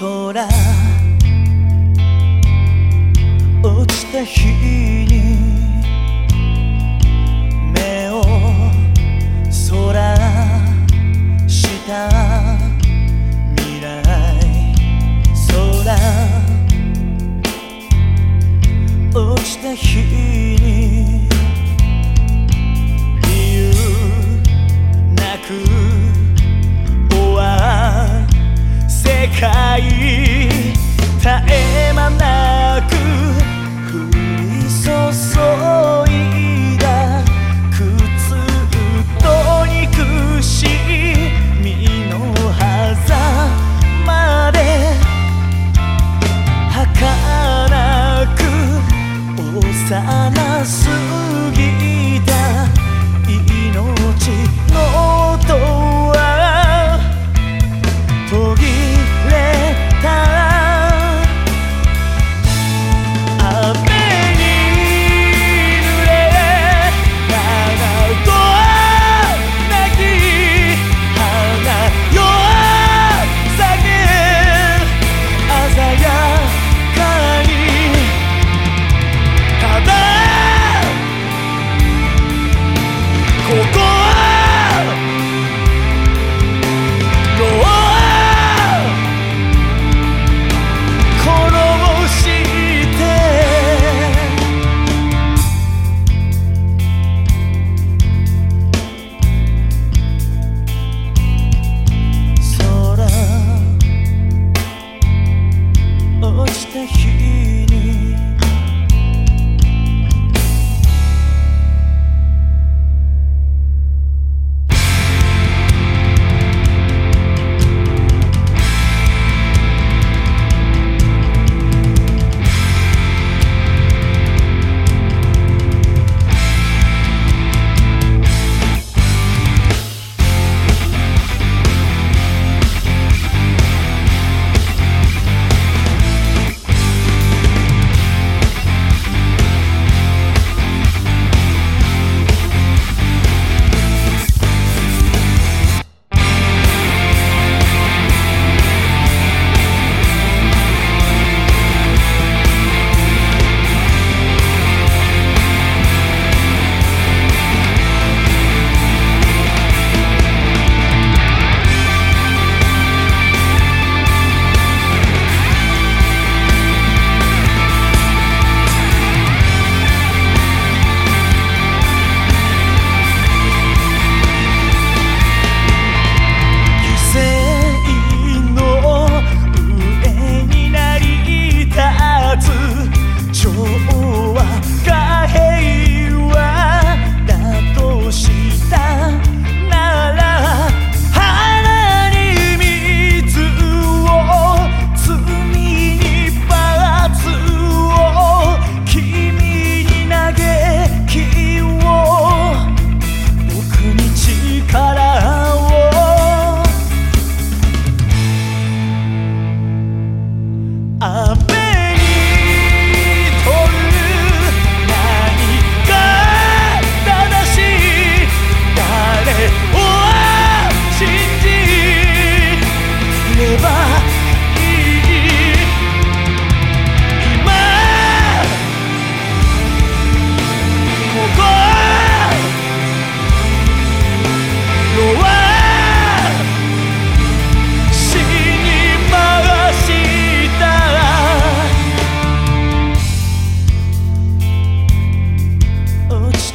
空。落ちた日に界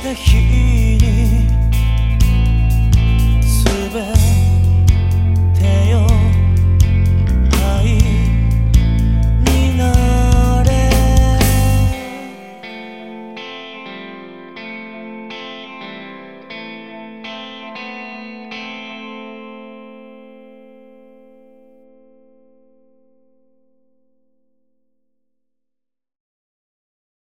的雨滴